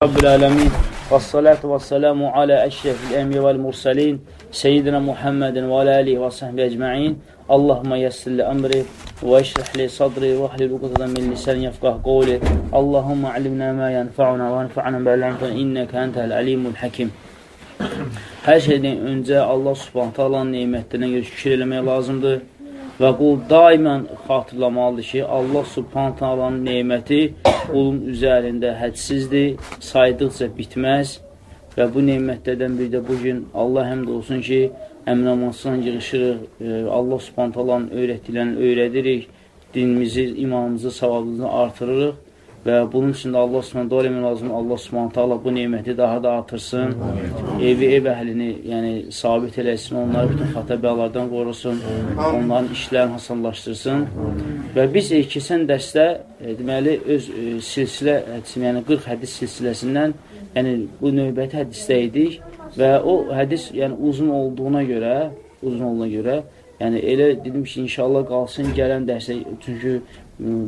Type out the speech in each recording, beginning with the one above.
Rabbil aləmin və salatu və salamu alə əşrəfil əmri vəl mursəlin seyyidinə Muhammedin və alə əlihi və səhbi əcməin Allahümə yəssirli əmri və işrəhli sadri və əhlil uqdadan min lisən yəfqah qovli Allahümə ilimnə mə yənfa'una və anfa'na bəl-əmfən innəkə entəl əlimul həkim Hər şeydən öncə Allah subhanətə alanın neymətlərinə görə şükür eləmək lazımdır və qul daimən xatırlamalıdır ki, Allah subhanətə alanın neyməti qulun üzərində hədsizdir, saydıqca bitməz və bu neymətlərdən bir də bugün Allah həmd olsun ki, əminəmansından yığışırıq, e, Allah subhanət Allahın öyrətdiklərini öyrədirik, dinimizi, imanımızı, savabımızı artırırıq Və bunun üçün də Allah Subhanahu eləmək lazımdır. Allah Subhanahu taala bu neməti daha da artırsın. Evi, ev əhlini, yəni sabit eləsin, onları bütün xəta bəlalardan qorusun, onların işlərini hasanlaşdırsın. Və biz e, keçən dərsdə e, deməli öz e, silsilə yəni 40 hədis silsiləsindən, yəni bu növbəti hədisdə idik və o hədis yəni uzun olduğuna görə, uzun olduğuna görə, yəni elə dedim ki, inşallah qalsın gələn dərsə, çünki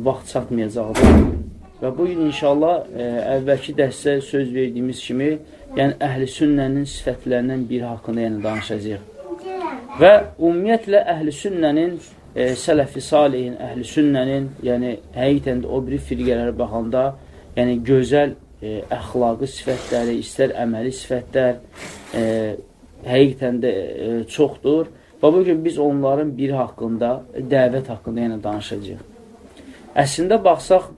vaxt çatmayacaqdır. Və bu gün inşallah ə, e, əvvəlki dərsdə söz verdiyimiz kimi, yəni əhl-i sünnənin sifətlərindən biri haqqında yəni danışacağıq. Və ümumiyyətlə əhl-i sünnənin, e, sələfi salihin, əhl-i sünnənin, yəni həqiqətən də o biri firqələrə baxanda, yəni gözəl e, əxlaqı sifətləri, istər əməli sifətlər, e, həqiqətən də e, çoxdur. Və bu gün biz onların biri haqqında, dəvət haqqında yəni danışacağıq. Əslində baxsaq,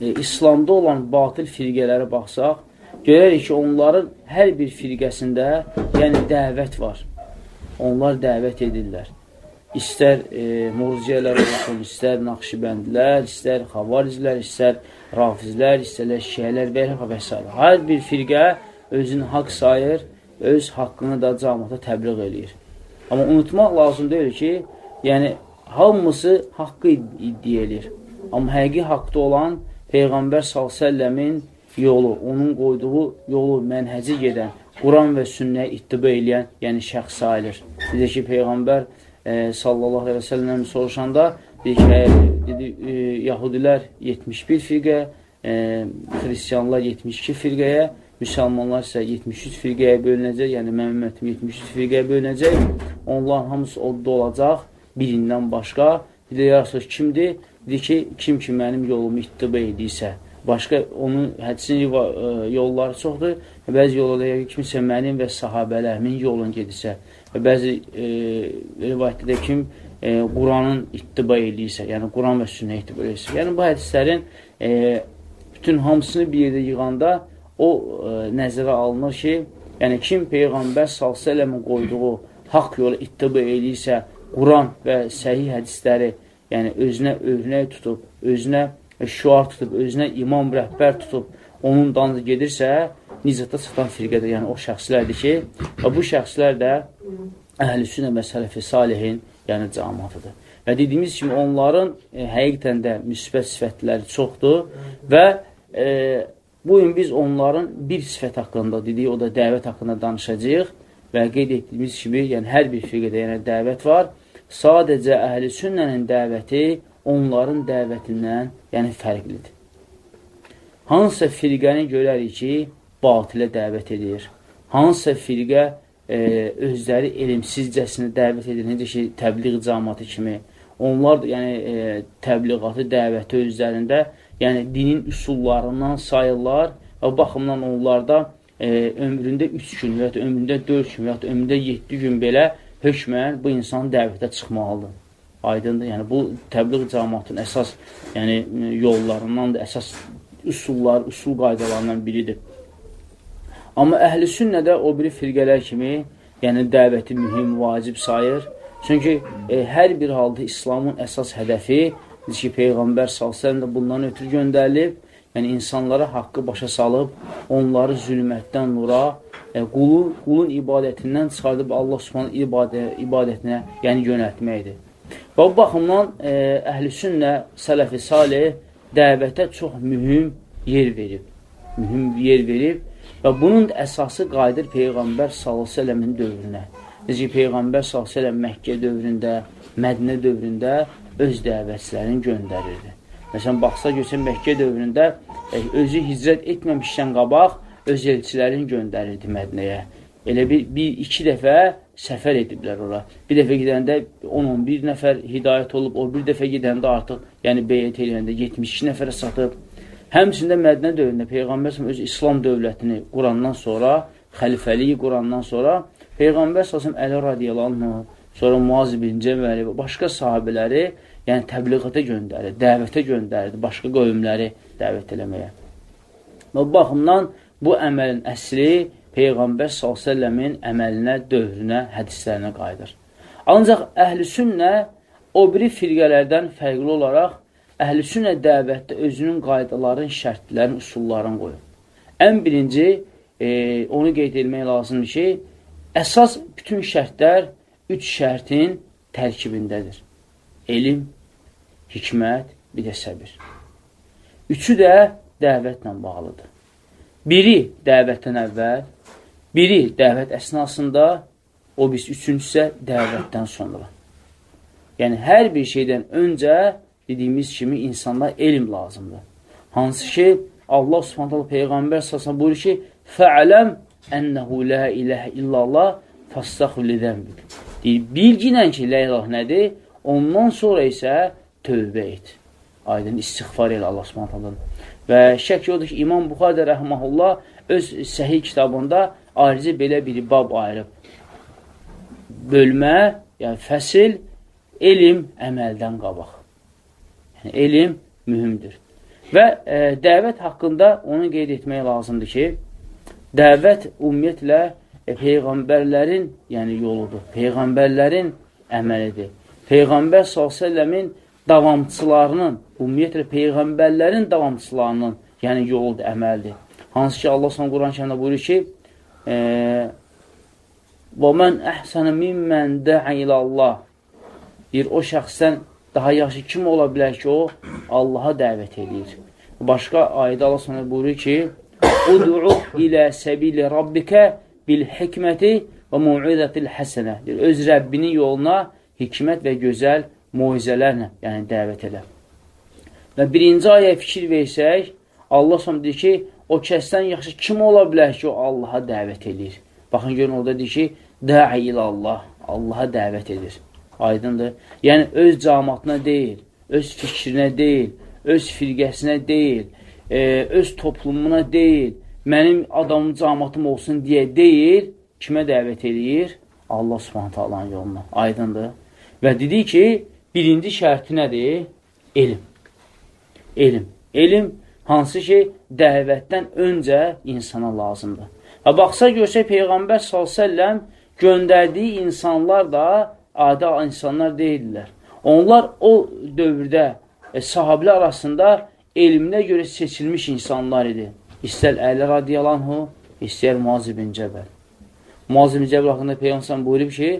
e, İslamda olan batil firqələrə baxsaq, görərik ki, onların hər bir firqəsində yəni dəvət var. Onlar dəvət edirlər. İstər e, murciyələr olsun, istər naqşibəndlər, istər xavariclər, istər rafizlər, istərlər şiyələr və və s. Hər bir firqə özünü haqq sayır, öz haqqını da camata təbliğ eləyir. Amma unutmaq lazım deyil ki, yəni hamısı haqqı iddia edir. Amma həqiqi haqda olan Peyğəmbər s.ə.v-in yolu, onun qoyduğu yolu, mənhəci gedən, Quran və sünnəyə ittiba eləyən, yəni şəxs sayılır. Dedi ki, Peyğəmbər e, sallallahu aleyhi və səlləm soruşanda, dedi ki, e, dedi, e, Yahudilər 71 firqə, e, Xristiyanlar 72 firqəyə, müsəlmanlar isə 73 firqəyə bölünəcək, yəni mənim ümmətim 73 firqəyə bölünəcək. Onların hamısı odda olacaq, birindən başqa. Bir də yarısı kimdir? Dedi ki, kim ki mənim yolumu ittiba edirsə, başqa onun hədisin e, yolları çoxdur. Bəzi yollarda kimsə mənim və sahabələrimin yolunu gedirsə və bəzi e, rivayətdə kim e, Quranın ittiba edirsə, yəni Quran və sünnə ittiba edirsə. Yəni bu hədislərin e, bütün hamısını bir yerdə yığanda o e, nəzərə alınır ki, yəni kim Peyğəmbər s.ə.v-in qoyduğu haqq yolu ittiba edirsə, Quran və səhih hədisləri yəni özünə örnək tutub, özünə şüar tutub, özünə imam rəhbər tutub, onun danı gedirsə, nicətə çatan firqədə, yəni o şəxslərdir ki, və bu şəxslər də əhl-i sünnə və sələfi salihin, yəni camatıdır. Və dediyimiz kimi onların e, həqiqətən də müsbət sifətləri çoxdur və e, bu gün biz onların bir sifət haqqında dedik, o da dəvət haqqında danışacağıq və qeyd etdiyimiz kimi, yəni hər bir firqədə yəni dəvət var sadəcə əhl-i sünnənin dəvəti onların dəvətindən yəni fərqlidir. Hansısa firqəni görərik ki, batilə dəvət edir. Hansısa firqə e, özləri elmsizcəsini dəvət edir, necə ki, təbliğ camatı kimi. Onlar yəni, e, təbliğatı, dəvəti özlərində yəni dinin üsullarından sayırlar və baxımdan onlarda e, ömründə 3 gün və ya ömründə 4 gün və ya ömründə 7 gün belə hökmən bu insan dəvətə çıxmalıdır. Aydındır. Yəni, bu təbliğ cəmatın əsas yəni, yollarından da, əsas üsullar, üsul qaydalarından biridir. Amma əhl-i sünnədə o biri firqələr kimi yəni dəvəti mühüm, vacib sayır. Çünki e, hər bir halda İslamın əsas hədəfi ki, Peyğəmbər s.ə.v də bundan ötürü göndərilib, yəni insanlara haqqı başa salıb, onları zülmətdən nura, e, qulu, qulun ibadətindən çıxardıb Allah subhanə ibadə, ibadətinə yəni yönətməkdir. Və bu baxımdan e, əhl-i sünnə, sələfi salih dəvətə çox mühüm yer verib. Mühüm yer verib və bunun əsası qayıdır Peyğəmbər s.ə.v-in dövrünə. Necə Peyğəmbər s.ə.v Məkkə dövründə, Mədinə dövründə öz dəvətçilərini göndərirdi. Məsələn, baxsa görsən Məkkə dövründə e, özü hicrət etməmişdən qabaq öz elçilərini göndərirdi Mədnəyə. Elə bir, bir iki dəfə səfər ediblər ora. Bir dəfə gedəndə 10-11 nəfər hidayət olub, o bir dəfə gedəndə artıq, yəni beyət eləyəndə 72 nəfərə satıb. Həmçində Mədnə dövründə Peyğəmbər öz İslam dövlətini qurandan sonra, xəlifəliyi qurandan sonra Peyğəmbər səsəm Əli radiyallahu sonra Muaz bin Cəməli və başqa sahabələri yəni təbliğata göndərir, dəvətə göndərir, başqa qövmləri dəvət eləməyə. Və bu baxımdan bu əməlin əsli Peyğəmbər s.ə.v-in əməlinə, dövrünə, hədislərinə qayıdır. Ancaq əhl-i sünnə o biri firqələrdən fərqli olaraq əhl-i sünnə dəvətdə özünün qaydaların, şərtlərin, usullarını qoyur. Ən birinci, e, onu qeyd etmək lazımdır ki, əsas bütün şərtlər üç şərtin tərkibindədir. Elm, hikmət, bir də səbir. Üçü də dəvətlə bağlıdır. Biri dəvətdən əvvəl, Biri dəvət əsnasında, o biz üçüncüsə dəvətdən sonra. Yəni, hər bir şeydən öncə dediyimiz kimi insanda elm lazımdır. Hansı ki, Allah subhanətələ Peyğəmbər səsən buyurur ki, Fəələm ənəhu lə iləhə illallah fəstəxu lidənbük. Deyir, bilginən ki, lə ilah nədir? Ondan sonra isə tövbə et. Aydın istiğfar elə Allah subhanətələ. Və şək yoxdur ki, İmam Buxadə rəhməhullah öz səhi kitabında ayrıca belə bir bab ayırıb. Bölmə, yəni fəsil, elm əməldən qabaq. Yəni, elm mühümdür. Və e, dəvət haqqında onu qeyd etmək lazımdır ki, dəvət ümumiyyətlə e, Peyğəmbərlərin yəni yoludur. Peyğəmbərlərin əməlidir. Peyğəmbər s.ə.v-in davamçılarının, ümumiyyətlə Peyğəmbərlərin davamçılarının yəni yoludur, əməldir. Hansı ki, Allah s.ə.v Quran kəndə buyurur ki, Və mən əhsənə mimmən dəə ilə Allah deyir, o şəxsdən daha yaxşı kim ola bilər ki, o Allaha dəvət edir. Başqa ayda Allah sana buyurur ki, Udu'u ilə səbili rabbikə bil hikməti və mu'idətil həsənə. Öz Rəbbinin yoluna hikmət və gözəl muizələrlə, yəni dəvət edə. Və birinci ayə fikir versək, Allah sonra deyir ki, o kəsdən yaxşı kim ola bilər ki, o Allaha dəvət edir? Baxın, görün, orada deyir ki, Də'i ilə Allah, Allaha dəvət edir. Aydındır. Yəni, öz camatına deyil, öz fikrinə deyil, öz firqəsinə deyil, e, öz toplumuna deyil, mənim adamım camatım olsun deyə deyil, kimə dəvət edir? Allah subhanətə Allahın yoluna. Aydındır. Və dedi ki, birinci şərti nədir? Elm. Elm. Elm hansı ki, dəvətdən öncə insana lazımdır. Və baxsa görsək, Peyğəmbər s.ə.v göndərdiyi insanlar da adi insanlar deyillər. Onlar o dövrdə e, sahabilər arasında elminə görə seçilmiş insanlar idi. İstər Əli radiyalanhu, istər Muaz ibn Cəbəl. Muaz ibn Cəbəl haqqında Peyğəmbər buyurub ki,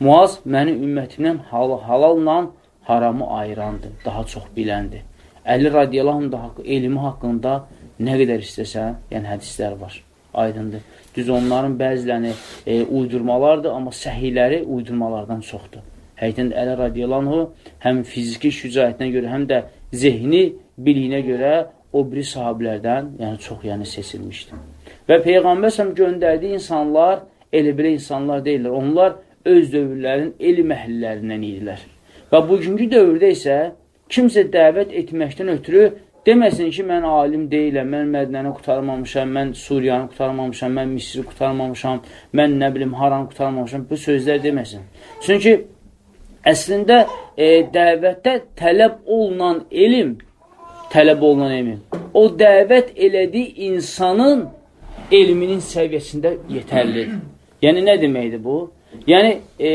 Muaz mənim ümmətimdən hal halalla haramı ayırandır, daha çox biləndir. Əli radiyallahu da elmi haqqında nə qədər istəsə, yəni hədislər var. Aydındır. Düz onların bəzilərini e, uydurmalardır, amma səhiləri uydurmalardan çoxdur. Həqiqətən Əli radiyallahu həm fiziki şücayətinə görə, həm də zehni biliyinə görə o biri sahabilərdən yəni çox yəni seçilmişdir. Və Peyğəmbər səhəm göndərdiyi insanlar elə belə insanlar deyirlər. Onlar öz dövrlərin elm əhlilərindən idilər. Və bugünkü dövrdə isə kimsə dəvət etməkdən ötürü deməsin ki, mən alim deyiləm, mən Mədnəni qutarmamışam, mən Suriyanı qutarmamışam, mən Misri qutarmamışam, mən nə bilim, haranı qutarmamışam, bu sözlər deməsin. Çünki əslində e, dəvətdə tələb olunan elm, tələb olunan elm, o dəvət elədiyi insanın elminin səviyyəsində yetərlidir. Yəni, nə deməkdir bu? Yəni, e,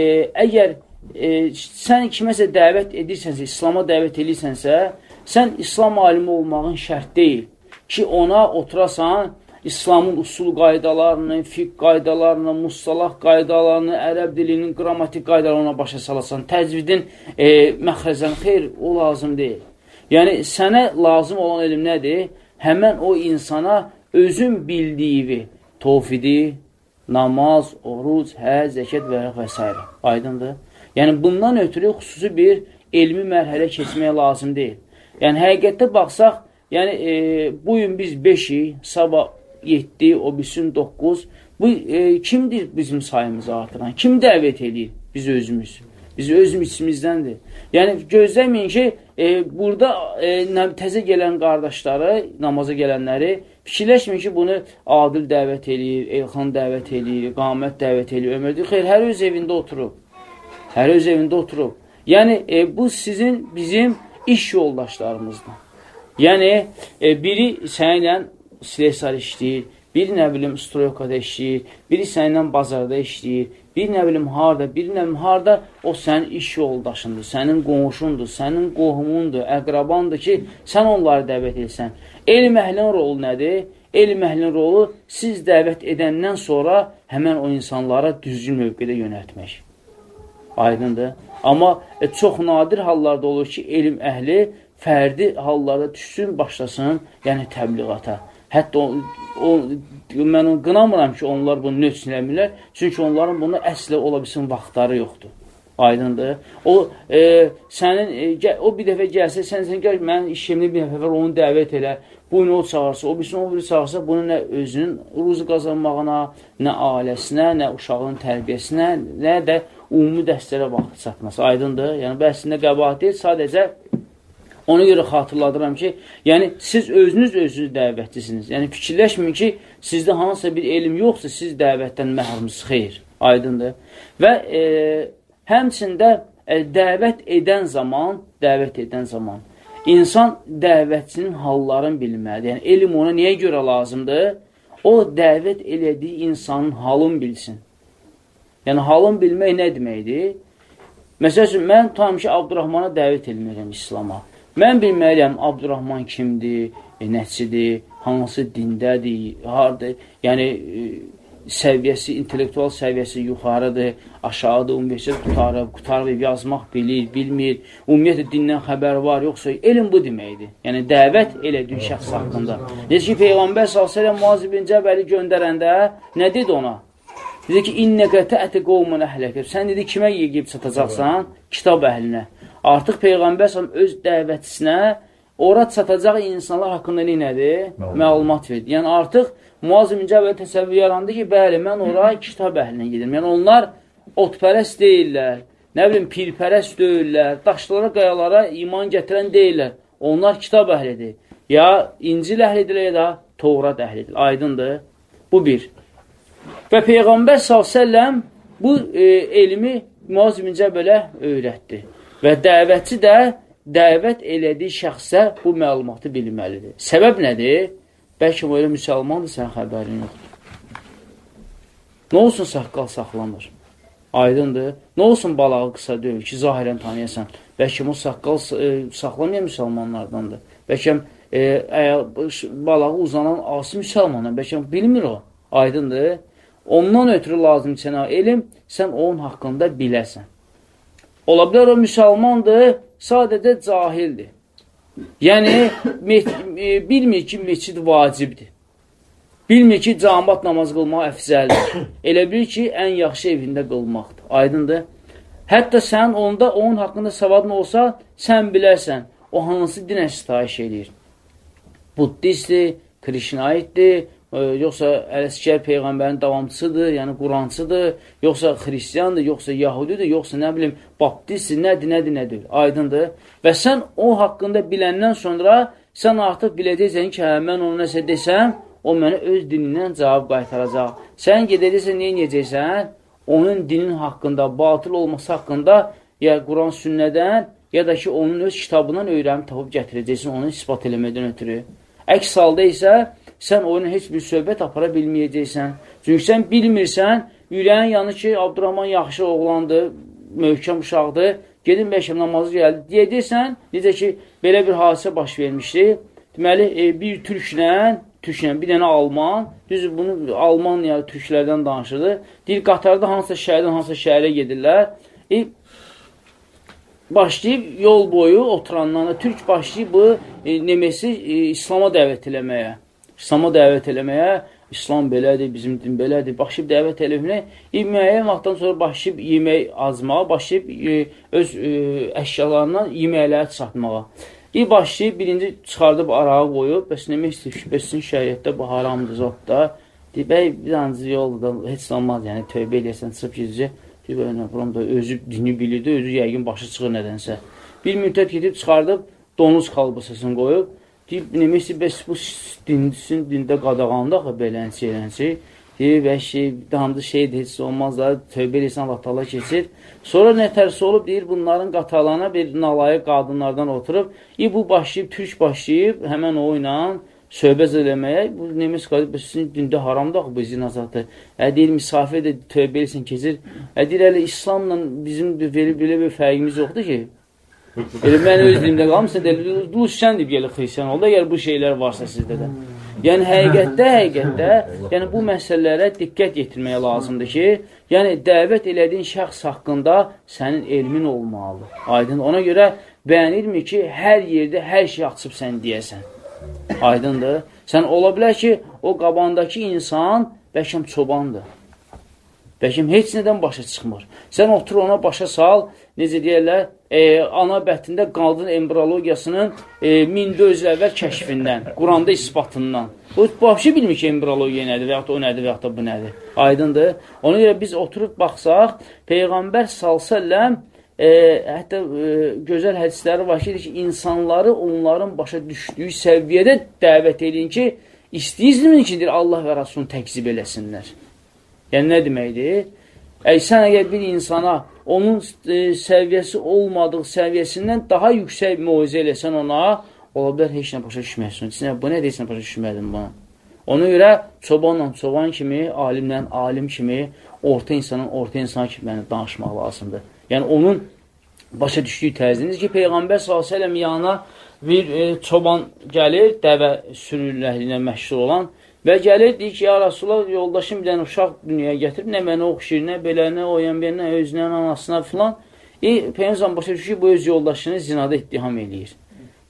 əgər e, sən kiməsə dəvət edirsənsə, İslama dəvət edirsənsə, sən İslam alimi olmağın şərt deyil ki, ona oturasan, İslamın usul qaydalarını, fiqh qaydalarını, mustalah qaydalarını, ərəb dilinin qrammatik qaydalarını başa salasan, təcvidin e, məxrəzən xeyr, o lazım deyil. Yəni, sənə lazım olan elm nədir? Həmən o insana özün bildiyi tovfidi, namaz, oruc, hə, zəkat və, və s. Aydındır. Yəni, bundan ötürü xüsusi bir elmi mərhələ keçməyə lazım deyil. Yəni, həqiqətdə baxsaq, yəni, e, bugün biz 5-i, sabah 7, o bilsin 9. Bu, e, kimdir bizim sayımızı artıran? Kim dəvət edir? Biz özümüz. Biz özümüz içimizdəndir. Yəni, gözləməyin ki, e, burada e, təzə gələn qardaşları, namaza gələnləri fikirləşməyin ki, bunu Adil dəvət eləyir, Elxan dəvət eləyir, Qamət dəvət eləyir, Ömərdir. Xeyr, hər öz evində oturub. Hər öz evində oturub. Yəni, e, bu sizin, bizim iş yoldaşlarımızdır. Yəni, e, biri sənlə silesar işləyir, biri nə bilim stroyokada işləyir, biri sənlə bazarda işləyir, bir nə bilim harda, bir nə bilim harda, o sənin iş yoldaşındır, sənin qonşundur, sənin qohumundur, əqrabandır ki, sən onları dəvət etsən. Elm əhlinin rolu nədir? Elm əhlinin rolu siz dəvət edəndən sonra həmən o insanlara düzgün mövqedə yönətmək. Aydındır. Amma e, çox nadir hallarda olur ki, elm əhli fərdi hallarda düşsün, başlasın, yəni təbliğata. Hətta o, o, mən onu qınamıram ki, onlar bunu nöçsünləmirlər. Çünki onların bunu əslə ola bilsin vaxtları yoxdur. Aydındır. O e, sənin e, o bir dəfə gəlsə, sən sən gəl mənim işimni bir dəfə var, onu dəvət elə. Bu nə o çağırsa, o bilsin o biri çağırsa, bunu nə özünün ruzu qazanmağına, nə ailəsinə, nə uşağının tərbiyəsinə, nə də ümumi dəstələrə vaxt çatması. Aydındır. Yəni bu əslində qəbahat deyil, sadəcə Ona görə xatırladıram ki, yəni siz özünüz özünüz dəvətçisiniz. Yəni fikirləşməyin ki, sizdə hansısa bir elm yoxsa siz dəvətdən məhrumsuz. Xeyr, aydındır. Və e, həmçində e, dəvət edən zaman, dəvət edən zaman insan dəvətçinin hallarını bilməlidir. Yəni elm ona niyə görə lazımdır? O dəvət elədiyi insanın halını bilsin. Yəni halını bilmək nə deməkdir? Məsəl üçün, mən tam ki, Abdurrahmana dəvət etmirəm İslama. Mən bilməliyəm Abdurrahman kimdir, e, nəçidir, hansı dindədir, hardır, yəni e, səviyyəsi, intellektual səviyyəsi yuxarıdır, aşağıdır, universitet qutarıb, qutarıb, yazmaq bilir, bilmir, ümumiyyətlə dindən xəbər var, yoxsa elm bu deməkdir. Yəni, dəvət elədiyi şəxs haqqında. Necə ki, Peyğəmbər s.ə.v. Muaz ibn Cəbəli göndərəndə nə dedi ona? Dedi ki, innəkə təəti qovmun əhləkə. Sən dedi, kimə yeyib çatacaqsan? Kitab əhlinə. Artıq Peyğəmbər səhəm öz dəvətçisinə ora çatacaq insanlar haqqında neynədir? Məlumat, verdi. Yəni artıq Muaz-ı Mücəbəl təsəvvür yarandı ki, bəli, mən ora kitab əhlinə gedirəm. Yəni onlar otpərəst deyirlər, nə bilim, pirpərəst deyirlər, daşlara, qayalara iman gətirən deyirlər. Onlar kitab əhlidir. Ya İncil əhlidir, ya da Toğrat əhlidir. Aydındır. Bu bir. Və Peyğəmbər s.ə.v bu e, elmi Muaz ibn Cəbələ öyrətdi. Və dəvətçi də dəvət elədiyi şəxsə bu məlumatı bilməlidir. Səbəb nədir? Bəlkə o elə müsəlmandır, sən xəbərin yoxdur. Nə olsun saqqal saxlanır? Aydındır. Nə olsun balağı qısa deyil ki, zahirən tanıyasan. Bəlkə o saqqal e, saxlamayan müsəlmanlardandır. Bəlkə e, əgər balağı uzanan asi müsəlmanlar, bəlkə bilmir o. Aydındır. Ondan ötürü lazım sənə elm, sən onun haqqında biləsən. Ola bilər o müsəlmandır, sadəcə cahildir. Yəni, e, bilmir ki, meçid vacibdir. Bilmir ki, camat namaz qılmaq əfzəldir. Elə bilir ki, ən yaxşı evində qılmaqdır. Aydındır. Hətta sən onda, onun haqqında savadın olsa, sən bilərsən, o hansı dinə sitayiş edir. Buddistdir, Krişnaitdir, yoxsa Ələskər Peyğəmbərin davamçısıdır, yəni Qurancıdır, yoxsa xristiyandır, yoxsa yahudidir, yoxsa nə bilim, baptistdir, nədir, nədir, nədir, aydındır. Və sən o haqqında biləndən sonra sən artıq biləcəksən ki, hə, mən onu nəsə desəm, o mənə öz dinindən cavab qaytaracaq. Sən gedəcəksən, nə edəcəksən? Onun dinin haqqında, batıl olması haqqında ya Quran sünnədən, ya da ki, onun öz kitabından öyrənib tapıb gətirəcəksən, onu ispat eləmədən ötürü. Əks halda isə sən oyuna heç bir söhbət apara bilməyəcəksən. Çünki sən bilmirsən, ürəyin yanı ki, Abdurrahman yaxşı oğlandır, möhkəm uşaqdır, gedin məşəm namazı gəldi. Deyəcəksən, necə ki, belə bir hadisə baş vermişdi. Deməli, e, bir türklə, türklə, bir dənə alman, düz bunu alman ya türklərdən danışırdı. Deyir, qatarda hansısa şəhərdən hansısa şəhərə gedirlər. E, başlayıb yol boyu oturanlarına, türk başlayıb bu e, nemesi e, İslama dəvət eləməyə. İslama dəvət eləməyə, İslam belədir, bizim din belədir, başlayıb dəvət eləməyə, müəyyən vaxtdan sonra başlayıb yemək azmağa, başlayıb e, öz e, əşyalarından yeməkləri çatmağa. İ başlayıb, birinci çıxardıb arağa qoyub, bəs nə istəyir, şübhəsin şəriətdə bu haramdır zotda. Deyib, bəy, bir ancaq yolda heç olmaz, yəni tövbə eləyəsən, çıxıb gizcə. Deyib, nə buram da özü dini bilirdi, özü yəqin başı çıxır nədənsə. Bir müddət gedib çıxardıb, donuz kalbasasını qoyub, nə istəyir, bəs bu dinsin, dində qadağandı axı, belənsi, elənsi. Deyir, və şey, damdı şeydir, heç olmaz da, tövbə eləsən Allah tala keçir. Sonra nə tərsi olub, deyir, bunların qatalana bir nalayıq qadınlardan oturub, i bu başlayıb, türk başlayıb, həmən o ilə söhbət eləməyə, bu nemis qadın, sizin dində haramdır bu zina zatı. Ə, deyir, misafir də tövbə eləsən keçir. Ə, deyir, hələ İslamla bizim belə, belə bir fərqimiz yoxdur ki, Elə mən öz dilimdə qalmışsa, Luscan deyib gəlir xristiyan oldu, əgər bu şeylər varsa sizdə də. Yəni, həqiqətdə, həqiqətdə, yəni bu məsələlərə diqqət yetirməyə lazımdır ki, yəni dəvət elədiyin şəxs haqqında sənin elmin olmalıdır. Aydın, ona görə bəyənilmir ki, hər yerdə hər şey açıb sən deyəsən. Aydındır. Sən ola bilər ki, o qabandakı insan bəlkəm çobandır. Bəlkəm heç nədən başa çıxmır. Sən otur ona başa sal, necə deyərlər, e, ana bətində qadın embriologiyasının e, 1400 il əvvəl kəşfindən, Quranda isbatından. O, başa bilmir ki, embriologiya nədir və yaxud o nədir və yaxud bu nədir. Aydındır. Ona görə biz oturub baxsaq, Peyğəmbər salsəlləm, e, hətta e, gözəl hədisləri var ki, ki, insanları onların başa düşdüyü səviyyədə dəvət edin ki, istəyirsinizmi ki, Allah və Rasulunu təkzib eləsinlər. Yəni, nə deməkdir? Əgər sən əgər bir insana onun e, səviyyəsi olmadığı səviyyəsindən daha yüksək müizə eləsən ona, ola bilər heç nə başa düşməyəsin. Sən bu nə deyirsən başa düşmədin buna? Ona görə çobanla çoban kimi, alimlə alim kimi, orta insanın orta insan kimi yəni, danışmaq lazımdır. Yəni onun başa düşdüyü tərziniz ki, Peyğəmbər s.ə.v yanına bir e, çoban gəlir, dəvə sürüləhlinə məşhur olan Və gəlir, deyir ki, ya Rasulullah, yoldaşım bir dənə uşaq dünyaya gətirib, nə mənə oxşayır, nə belə, nə o yan bir, nə özünə, anasına filan. E, Peyyəmzən başa düşür ki, bu öz yoldaşını zinada ittiham eləyir.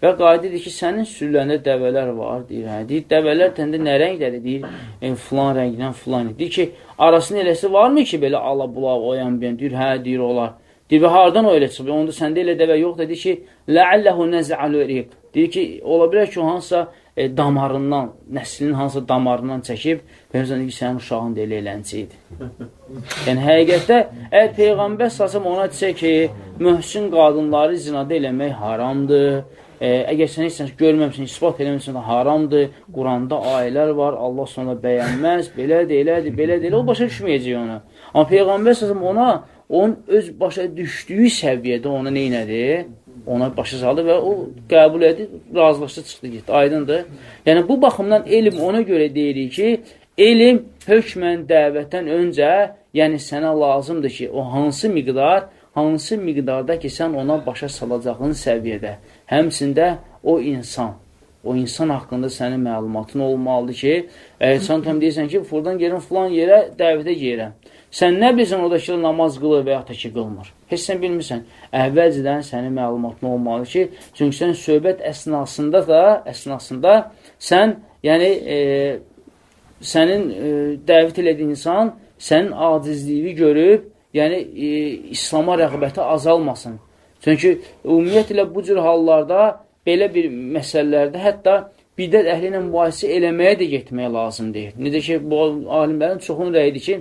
Və qaydidir ki, sənin sürülərində dəvələr var, deyir. Hə, deyir, dəvələr təndə nə rəngdədir, deyir, e, filan rəngdən filan. Deyir ki, arasının eləsi varmı ki, belə ala bulaq, o yan bir, deyir, hə, deyir, olar. Deyir, və hardan o elə çıxıb? Onda səndə elə dəvə yox, dedi ki, ləəlləhu nəzəalu riq. Deyir ki, ola bilər ki, o hansısa e, damarından, nəslinin hansı damarından çəkib, Peyğəmbər sənin uşağın da elə elənci idi. yəni, həqiqətdə, əgər Peyğəmbər sasım ona desə ki, mühsün qadınları zinada eləmək haramdır, e, əgər sən heç görməmsən, ispat eləməsən, haramdır, Quranda ayələr var, Allah sonra bəyənməz, belədir, elədir, belədir, elə o başa düşməyəcək ona. Amma Peyğəmbər sasım ona, onun öz başa düşdüyü səviyyədə ona neynədir? Ona başa saldı və o qəbul edib, razılaşdı, çıxdı, getdi. Aydındır. Yəni, bu baxımdan elm ona görə deyirik ki, elm hökmən dəvətdən öncə, yəni sənə lazımdır ki, o hansı miqdar, hansı miqdarda ki, sən ona başa salacağın səviyyədə, həmsində o insan, o insan haqqında sənin məlumatın olmalıdır ki, əgər sən tam deyirsən ki, buradan gerin filan yerə dəvətə gerirəm. Sən nə bilirsən oradakı namaz qılır və yaxud da ki, qılmır. Heç sən bilmirsən. Əvvəlcədən sənin məlumatın olmalı ki, çünki sən söhbət əsnasında da, əsnasında sən, yəni, e, sənin e, dəvət elədiyin insan sənin acizliyi görüb, yəni, e, İslama rəğbəti azalmasın. Çünki ümumiyyətlə bu cür hallarda, belə bir məsələlərdə hətta bidət əhli ilə mübahisə eləməyə də getmək lazımdır. Necə ki, bu alimlərin çoxunun rəyidir ki,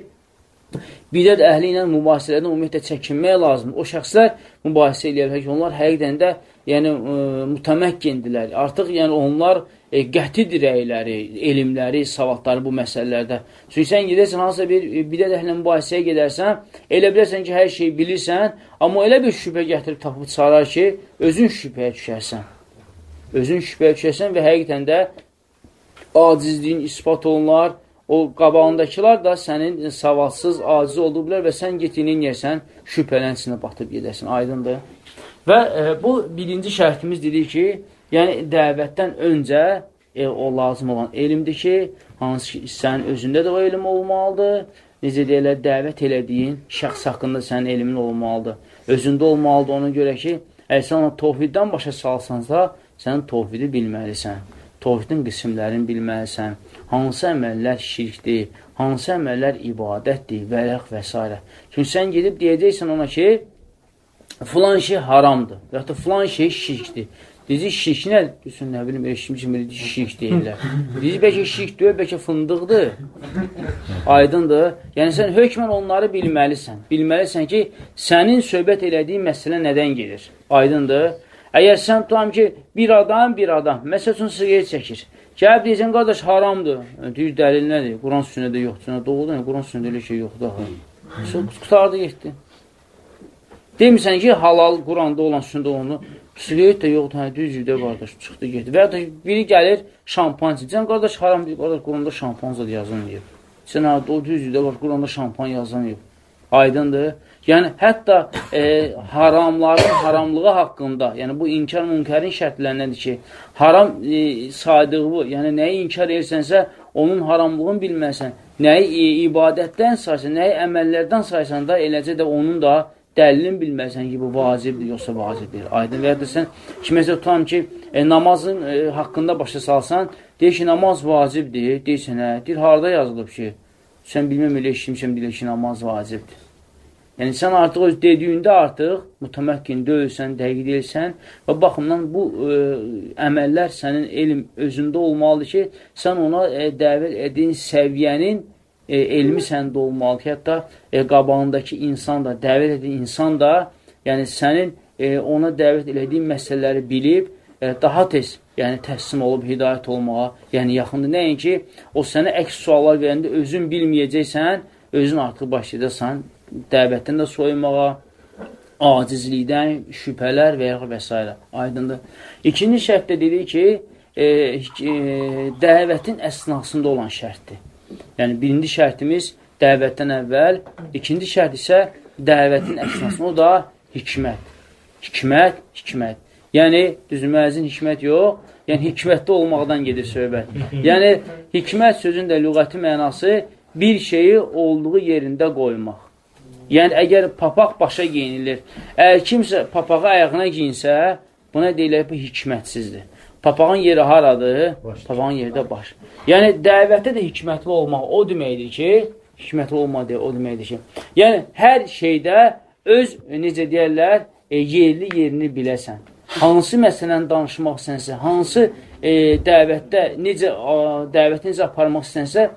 bidət əhli ilə mübahisələrdən ümumiyyətlə çəkinmək lazımdır. O şəxslər mübahisə edirlər ki, onlar həqiqdən də yəni, e, mütəməkkindilər. Artıq yəni, onlar e, qəti dirəkləri, elmləri, savadları bu məsələlərdə. Çünki sən gedərsən, hansısa bir e, bidət əhli mübahisəyə gedərsən, elə bilərsən ki, hər şeyi bilirsən, amma elə bir şübhə gətirib tapıb çıxarar ki, özün şübhəyə düşərsən. Özün şübhəyə düşərsən və həqiqdən də acizliyin ispat olunar, o qabağındakılar da sənin savadsız, aciz oldu bilər və sən getdiyini yersən, şübhələn içində batıb gedərsin, aydındır. Və e, bu birinci şərtimiz dedik ki, yəni dəvətdən öncə e, o lazım olan elmdir ki, hansı ki, sənin özündə də o elm olmalıdır, necə deyirlər, dəvət elədiyin şəxs haqqında sənin elmin olmalıdır. Özündə olmalıdır ona görə ki, əgər sən ona tovhiddən başa salsansa, sən tovhidi bilməlisən. Tovhidin qismlərini bilməlisən hansı əməllər şirkdir, hansı əməllər ibadətdir və ləx və s. Çünki sən gedib deyəcəksən ona ki, filan şey haramdır və ya da filan şey şirkdir. Deyəcək, şirk nə? Deyirsən, nə bilim, eşim kimi deyir, şirk deyirlər. Deyəcək, bəlkə şirk deyil, bəlkə fındıqdır. Aydındır. Yəni, sən hökmən onları bilməlisən. Bilməlisən ki, sənin söhbət elədiyin məsələ nədən gedir? Aydındır. Əgər sən tutam ki, bir adam, bir adam, məsəl üçün siqaret çəkir. Gəlib deyəcəksən, qardaş, haramdır. Deyir, dəlil nədir? Quran sünnədə yoxdur. Doğrudan, Quran sünnədə elə şey yoxdur. Qutardı, getdi. Demirsən ki, halal Quranda olan sündə onu siqaret də yoxdur, hə, düz yüdə qardaş, çıxdı, getdi. Və ya da biri gəlir şampan içəcən, qardaş, haram deyir, qardaş, Quranda şampan zad yazılmayıb. Sən hə, o düz yüdə var, Quranda şampan yazılmayıb. Aydındır. Yəni, hətta e, haramların haramlığı haqqında, yəni bu inkar münkərin şərtlərindədir ki, haram e, sadığı, yəni nəyi inkar etsənsə, onun haramlığını bilməsən, nəyi e, ibadətdən saysan, nəyi əməllərdən saysan da, eləcə də onun da dəlilin bilməsən ki, bu vacibdir, yoxsa vacibdir. Aydın və ya da sən kiməsə tutam ki, e, namazın e, haqqında başa salsan, deyir ki, namaz vacibdir, deyirsən, hə, deyir, harada yazılıb ki, sən bilməm elə işləmişəm, deyir ki, namaz vacibdir. Yəni, sən artıq öz dediyində artıq mütəməkkin deyilsən, dəqiq deyilsən və baxımdan bu e, əməllər sənin elm özündə olmalıdır ki, sən ona e, dəvət edin səviyyənin e, elmi səndə olmalı ki, hətta e, qabağındakı insan da, dəvət edən insan da, yəni sənin e, ona dəvət elədiyin məsələləri bilib, e, daha tez yəni təslim olub hidayət olmağa, yəni yaxındır. Nəinki o sənə əks suallar verəndə özün bilməyəcəksən, özün artıq başlayacaqsan dəvətdən də soymağa, acizlikdən, şübhələr və yaxud və s. Aydındır. İkinci şərt də dedik ki, e, e, dəvətin əsnasında olan şərtdir. Yəni, birinci şərtimiz dəvətdən əvvəl, ikinci şərt isə dəvətin əsnasında, o da hikmət. Hikmət, hikmət. Yəni, düzməzin hikmət yox, yəni hikmətli olmaqdan gedir söhbət. Yəni, hikmət sözün də lüğəti mənası bir şeyi olduğu yerində qoymaq. Yəni, əgər papaq başa giyinilir, əgər kimsə papağı ayağına giyinsə, buna deyilir, bu hikmətsizdir. Papağın yeri haradır? Papağın yeri də baş. Yəni, dəvətdə də hikmətli olmaq o deməkdir ki, hikmətli olmaq deyə, o deməkdir ki, yəni, hər şeydə öz, necə deyərlər, e, yerli yerini biləsən. Hansı məsələni danışmaq istənsə, hansı e, dəvətdə, necə, a, dəvəti necə aparmaq istənsə,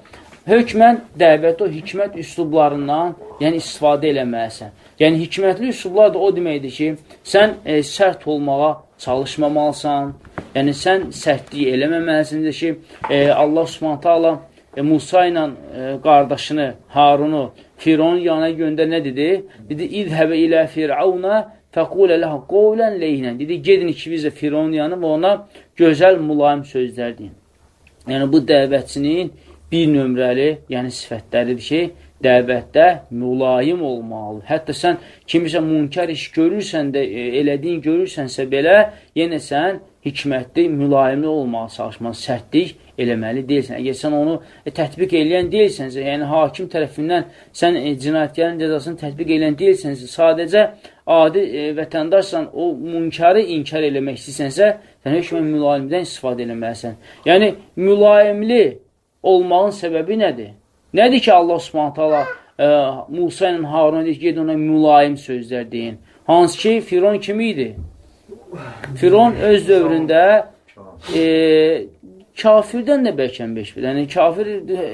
hökmən dəvət o hikmət üslublarından, yəni istifadə eləməlisən. Yəni, hikmətli üslublar da o deməkdir ki, sən e, sərt olmağa çalışmamalısan, Yəni, sən səhvliyi eləməməlisindir ki, e, Allah subhanətə Allah e, Musa ilə e, qardaşını, Harunu Fironun yanına göndər nə dedi? Dedi, İzhəbə ilə Firavuna fəqulə ləhə qovlən leynən. Dedi, gedin ikimizlə Fironun yanına və ona gözəl, mülayim sözlər deyin. Yəni, bu dəvətçinin bir nömrəli, yəni sifətləridir ki, dəvətdə mülayim olmalı. Hətta sən kimisə münkər iş görürsən də, e, elədiyin görürsənsə belə, yenə sən hikmətli, mülayimli olmağa çalışmalı, sərtlik eləməli deyilsən. Əgər sən onu e, tətbiq eləyən deyilsənsə, yəni hakim tərəfindən sən e, cinayətlərin cəzasını tətbiq eləyən deyilsənsə, sadəcə adi e, vətəndaşsan, o münkarı inkar eləmək istəyirsənsə, sən hökmən mülayimdən istifadə eləməlisən. Yəni, mülayimli olmağın səbəbi nədir? Nədir ki, Allah subhanət hala e, Musa ilə Harun edir ki, ona mülayim sözlər deyin. Hansı ki, Firon kimi idi? Firon öz dövründə e, kafirdən də bəlkənbeş bir. Yəni, kafir,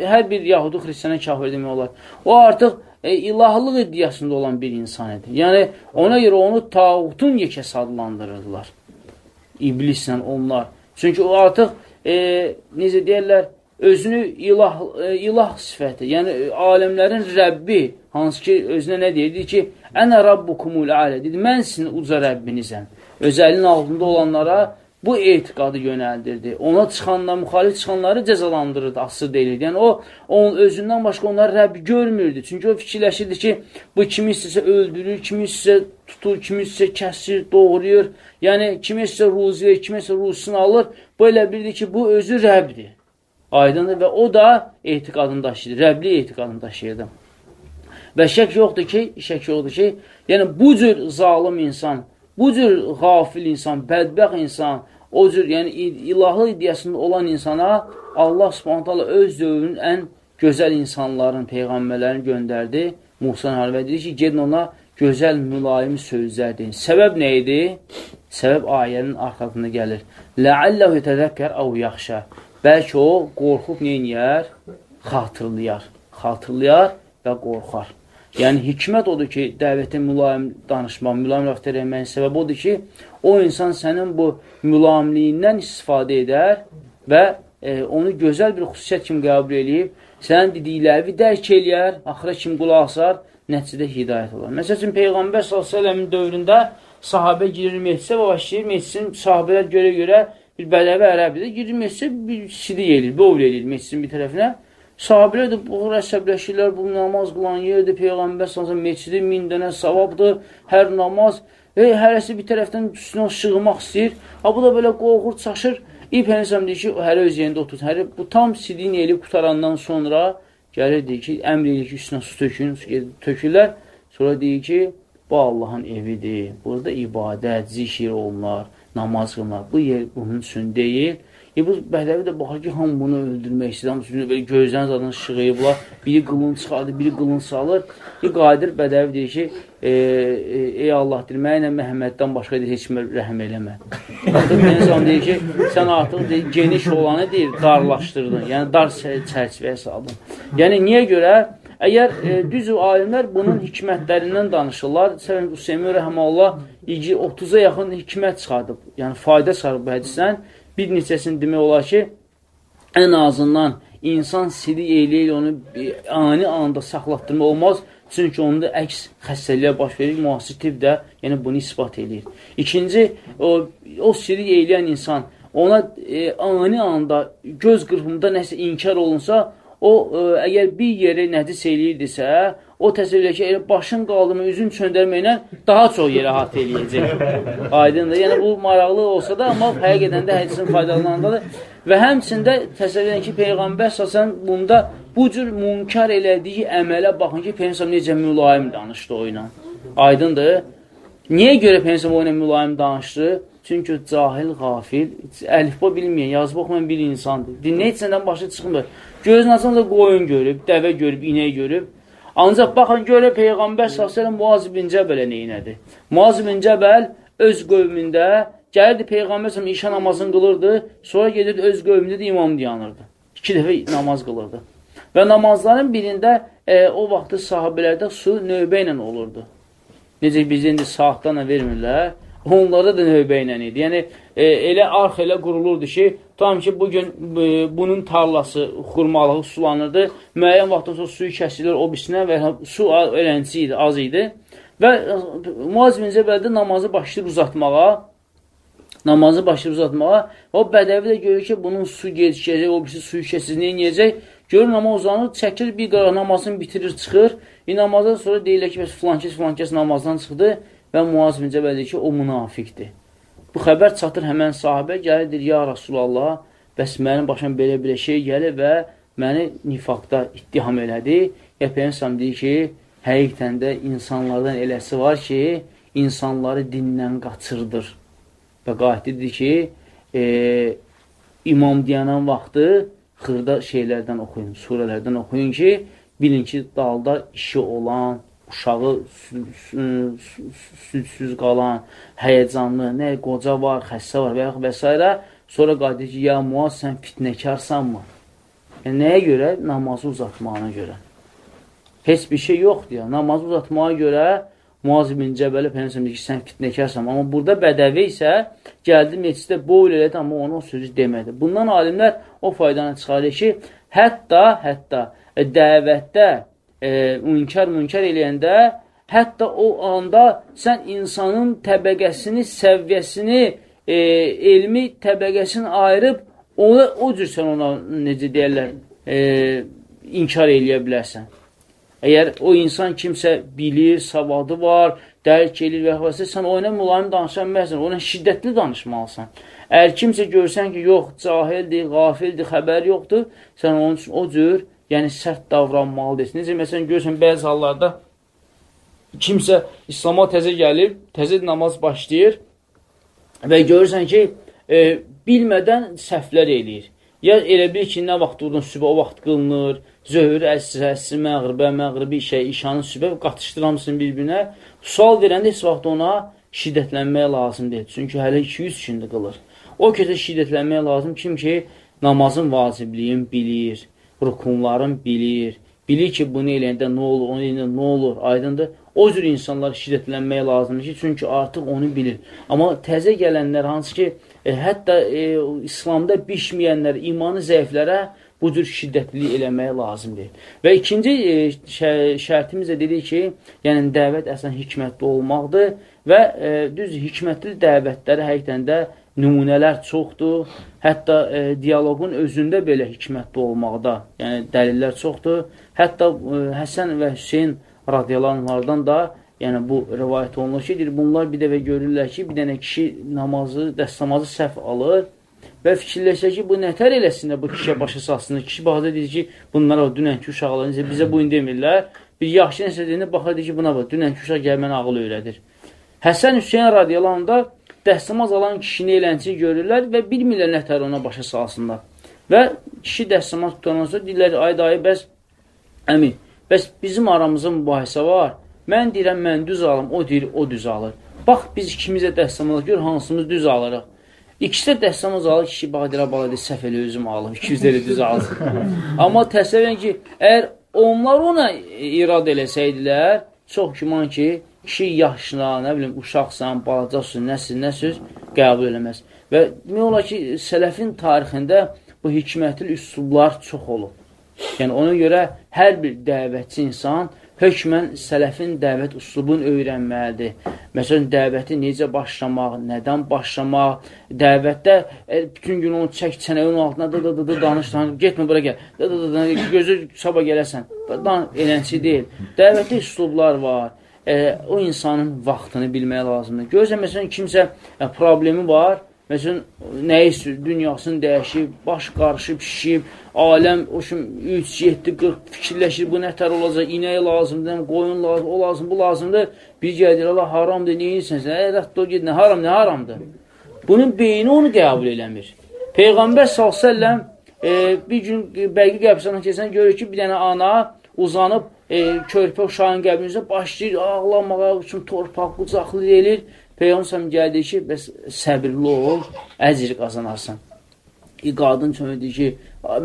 hər bir yahudu xristiyanə kafir demək olar. O artıq e, ilahlıq iddiasında olan bir insan idi. Yəni, ona görə onu tağutun yekəsi adlandırırdılar. İblislə onlar. Çünki o artıq, e, necə deyərlər, özünü ilah, e, ilah sifəti, yəni aləmlərin Rəbbi, hansı ki, özünə nə deyirdi ki, ənə Rabbukumul alə, dedi, mən sizin uca Rəbbinizəm öz əlinin altında olanlara bu etiqadı yönəldirdi. Ona çıxanlar, müxalif çıxanları cəzalandırırdı, asır deyilirdi. Yəni, o, onun özündən başqa onları Rəbbi görmürdü. Çünki o fikirləşirdi ki, bu kimi istəsə öldürür, kimi istəsə tutur, kimi istəsə kəsir, doğrayır. Yəni, kimi istəsə ruzi kimi istəsə ruzisini alır. Bu elə bildi ki, bu özü Rəbdir. Aydındır və o da etiqadını daşıyırdı, Rəbli etiqadını daşıyırdı. Və şək yoxdur ki, şək yoxdur ki, yəni bu cür zalim insan, Bu cür qafil insan, bədbəx insan, o cür, yəni ilahı iddiasında olan insana Allah subhanətələ öz dövrünün ən gözəl insanların, peyğəmbərlərini göndərdi. Musa Harvə dedi ki, gedin ona gözəl, mülayim sözlər deyin. Səbəb nə idi? Səbəb ayənin arxasında gəlir. Ləalləhu tədəkkər əv yaxşə. Bəlkə o qorxub neyniyər? Xatırlayar. Xatırlayar və qorxar. Yəni, hikmət odur ki, dəvətə mülayim danışmaq, mülayim rəftar etməyin səbəb odur ki, o insan sənin bu mülayimliyindən istifadə edər və e, onu gözəl bir xüsusiyyət kimi qəbul edib, sənin dedikləri dərk eləyər, axıra kim qulaq asar, nəticədə hidayət olar. Məsəl üçün, Peyğəmbər s.ə.v-in dövründə sahabə girir meclisə və başlayır, meclisin sahabələr görə-görə bir bələvi ərəbidir, girir meclisə bir sidik eləyir, bovl eləyir meclisin bir tərəfinə. Sahabələr də bu rəsəbləşirlər, bu namaz qılan yerdir, Peyğəmbər s.ə.v meclisi min dənə savabdır, hər namaz, e, hərəsi bir tərəfdən üstünə şığmaq istəyir, ha, bu da belə qorxur, çaşır, İb Hənisəm deyir ki, hərə öz yerində otursun. Hərə, bu tam sidiyini elib qutarandan sonra gəlir deyir ki, əmr eləyir ki, üstünə su tökün, su tökürlər. Sonra deyir ki, bu Allahın evidir. Burada ibadət, zikir olunar, namaz qılmaq. Bu yer bunun üçün deyil. E, bu bədəvi də baxır ki, hamı bunu öldürmək istəyir, hamı üçün belə gözlərin zadını şığıyıblar, biri qılın çıxardır, biri qılın salır. Bir qadir bədəvi deyir ki, e, e, ey Allah, deyir, mənə Məhəmməddən başqa deyir, heç kimə rəhm eləmə. Artıq insan deyir ki, sən artıq deyir, geniş olanı deyir, darlaşdırdın, yəni dar çərçivəyə saldın. Yəni, niyə görə? Əgər e, düzü alimlər bunun hikmətlərindən danışırlar. Səbəb Hüseymi Rəhməllah 30-a yaxın hikmət çıxardıb, yəni fayda çıxardıb bu hədisdən bir neçəsini demək olar ki, ən azından insan sidik eləyir, onu ani anda saxlatdırma olmaz. Çünki onda əks xəstəliyə baş verir, müasir tibb də yəni bunu ispat eləyir. İkinci, o, o sidik eləyən insan ona e, ani anda göz qırpımında nəsə inkar olunsa, o e, əgər bir yeri nədis eləyirdisə, o təsəvvür ki, başın qaldırma, üzün çöndərməklə daha çox yerə hat eləyəcək. Aydındır. Yəni, bu maraqlı olsa da, amma həqiqətən də hədisin faydalanandadır. Və həmçində təsəvvür edin ki, Peyğəmbər səsən bunda bu cür münkar elədiyi əmələ baxın ki, Peyğəmbər necə mülayim danışdı o ilə. Aydındır. Niyə görə Peyğəmbər o ilə mülayim danışdı? Çünki cahil, qafil, əlifba bilməyən, yazıb oxumayan bir insandır. Dinlə heç səndən başı çıxmır. Gözün açanda qoyun görüb, dəvə görüb, inək görüb. Ancaq baxın, görə Peyğəmbər s.ə.v Muaz bin Cəbələ neynədi? Muaz bin Cəbəl öz qövmündə gəlirdi Peyğəmbər s.ə.v işə namazını qılırdı, sonra gedirdi öz qövmündə də imam dayanırdı. İki dəfə namaz qılırdı. Və namazların birində e, o vaxtı sahabələrdə su növbə ilə olurdu. Necə biz indi saatdan vermirlər, onlarda da növbə ilə idi. Yəni, e, elə arx elə qurulurdu ki, tam ki, bugün e, bunun tarlası, xurmalığı sulanırdı. Müəyyən vaxtdan sonra suyu kəsilir o bisinə və su ölənci idi, az idi. Və e, Muaz bin Cəbəldə namazı başlayır uzatmağa, namazı başlayır uzatmağa. O bədəvi də görür ki, bunun su gecikəcək, o birisi suyu kəsir, neynəyəcək? Görür namaz uzanır, çəkir bir qara namazını bitirir, çıxır. Bir namazdan sonra deyirlər ki, filan kəs, filan kəs namazdan çıxdı və Muaz bin Cəbəl deyir ki, o münafiqdir. Bu xəbər çatır həmən sahibə, gəlir, deyir, ya Rasulallah, bəs mənim başıma belə-belə şey gəlir və məni nifaqda ittiham elədi. Ya Peyyəmsəm deyir ki, həqiqətən də insanlardan eləsi var ki, insanları dindən qaçırdır. Və qayətlidir ki, e, imam deyənən vaxtı xırda şeylərdən oxuyun, surələrdən oxuyun ki, bilin ki, dalda işi olan, uşağı südsüz qalan, həyəcanlı, nə qoca var, xəstə var və, və s. Sonra qayıdır ki, ya Muaz, sən fitnəkarsanmı? Yəni, nəyə görə? Namazı uzatmağına görə. Heç bir şey yoxdur ya. Namazı uzatmağa görə Muaz bin Cəbəli Peygəmbər ki, sən fitnəkarsan. Amma burada bədəvi isə gəldi meclisdə boyl elədi, amma ona o sözü demədi. Bundan alimlər o faydanı çıxarır ki, hətta, hətta e, dəvətdə e, münkar münkar eləyəndə, hətta o anda sən insanın təbəqəsini, səviyyəsini, e, elmi təbəqəsini ayırıb, ona, o cür sən ona, necə deyərlər, e, inkar eləyə bilərsən. Əgər o insan kimsə bilir, savadı var, dərk edir və xəbəsə, sən o ilə mülayim danışan məhsən, o ilə şiddətli danışmalısan. Əgər kimsə görsən ki, yox, cahildir, qafildir, xəbər yoxdur, sən onun üçün o cür yəni sərt davranmalıdır. Necə, məsələn, görürsən, bəzi hallarda kimsə İslama təzə gəlib, təzə namaz başlayır və görürsən ki, e, bilmədən səhvlər eləyir. Ya elə bil ki, nə vaxt durdun, sübə o vaxt qılınır, zöhrü, əsr, əsr, məğribə, məğribi şey, işanı, sübə qatışdır hamısını bir-birinə. Sual verəndə heç vaxt ona şiddətlənmək lazım deyil. Çünki hələ 200 gündə qılır. O kəsə şiddətlənmək lazım kim ki, namazın vacibliyini bilir, rukunların bilir, bilir ki, bunu eləyəndə nə olur, onu eləyəndə nə olur, aydındır. O cür insanlar şiddətlənmək lazımdır ki, çünki artıq onu bilir. Amma təzə gələnlər, hansı ki, e, hətta e, İslamda bişməyənlər, imanı zəiflərə bu cür şiddətli eləmək lazımdır. Və ikinci e, şərtimiz də dedik ki, yəni dəvət əslən hikmətli olmaqdır və e, düz hikmətli dəvətləri həqiqətən də nümunələr çoxdur. Hətta e, dialoqun özündə belə hikmətli olmaqda, yəni dəlillər çoxdur. Hətta e, Həsən və Hüseyin radiyalanlardan da yəni bu rivayət olunur ki, bunlar bir dəfə görürlər ki, bir dənə kişi namazı, dəstəmazı səhv alır və fikirləşir ki, bu nətər eləsin də bu kişiyə başa salsın. Kişi baxda deyir ki, bunlar o dünənki uşaqlar, necə bizə bu gün demirlər. Bir yaxşı nəsə deyində baxar deyir ki, buna bax, dünənki uşaq gəl mənə ağıl öyrədir. Həsən Hüseyin radiyalanında dəstəmaz alan kişini elənçi görürlər və bilmirlər nətər ona başa salsınlar. Və kişi dəstəmaz tutandan sonra deyirlər, ay dayı, bəs əmi, Bəs bizim aramızda mübahisə var. Mən deyirəm, mən düz alım, o deyir, o düz alır. Bax, biz ikimiz də dəstəmaz gör, hansımız düz alırıq. İkisi də dəstəmaz alır, kişi bax, deyirə, bala deyir, səhv elə özüm alım, 200 elə düz alır. Amma təsəvvən ki, əgər onlar ona irad eləsəydilər, çox güman ki, kişi yaşına, nə bilim, uşaqsan, balacaqsın, nəsil, nə söz qəbul eləməz. Və demək olar ki, sələfin tarixində bu hikmətli üslublar çox olub. Yəni, ona görə hər bir dəvətçi insan hökmən sələfin dəvət uslubunu öyrənməlidir. Məsələn, dəvəti necə başlamaq, nədən başlamaq, dəvətdə e, bütün gün onu çək çənəyin altına dı dı dı dı danış, danış, getmə bura gəl, dı dı dı dı, gözü sabah gələsən, dan, elənçi deyil. Dəvətli üslublar var. E, o insanın vaxtını bilmək lazımdır. Görürsən, məsələn, kimsə e, problemi var, Məsələn, nəyi dünyasını dəyişib, baş qarışıb, şişib, aləm, o şun 3, 7, 40 fikirləşir, bu nətər olacaq, inək lazımdır, qoyun lazım, o lazım, bu lazımdır. Bir gəlir, Allah haramdır, nə edirsən sən? Ə, rədd ol, ged, nə haram, nə haramdır? Bunun beyni onu qəbul eləmir. Peyğəmbər s.ə.v e, bir gün bəlqi qəbirstanına keçən görür ki, bir dənə ana uzanıb e, körpə uşağın qəbrinizə başlayır ağlamağa üçün torpaq qucaqlı edir. Peyğəmbər gəldi ki, bəs səbirli ol, əcr qazanarsan. E, qadın çönüdü ki,